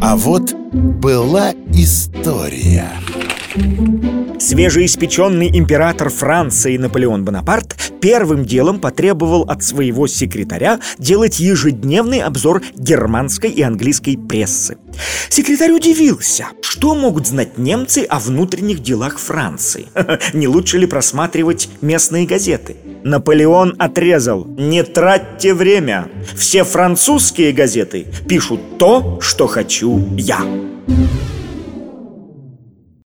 А вот была история Свежеиспеченный император Франции Наполеон Бонапарт первым делом потребовал от своего секретаря делать ежедневный обзор германской и английской прессы. Секретарь удивился, что могут знать немцы о внутренних делах Франции. Не лучше ли просматривать местные газеты? Наполеон отрезал «Не тратьте время! Все французские газеты пишут то, что хочу я!»